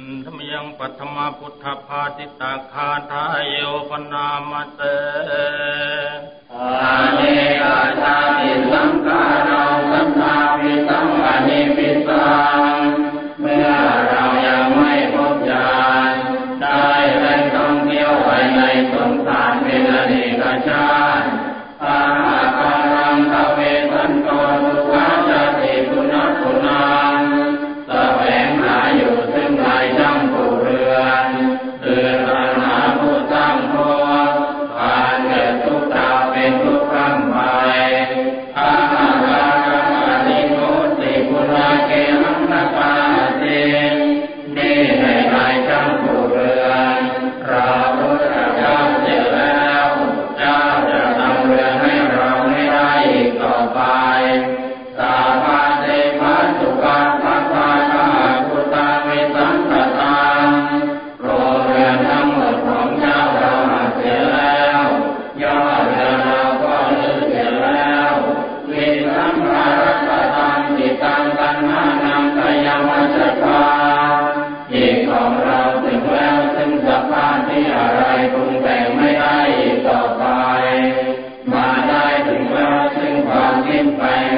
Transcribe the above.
อันธมยังปัทมาพุทธภาติตาคาทายโยปนามเตอาเนกาชาติสังขาราสัมมาพิสังอนิพิสังเมื่อเรายังไม่พบญาณได้เล่ต้องเที่ยวไปในสงสารเป็นอเนกชาติ in France.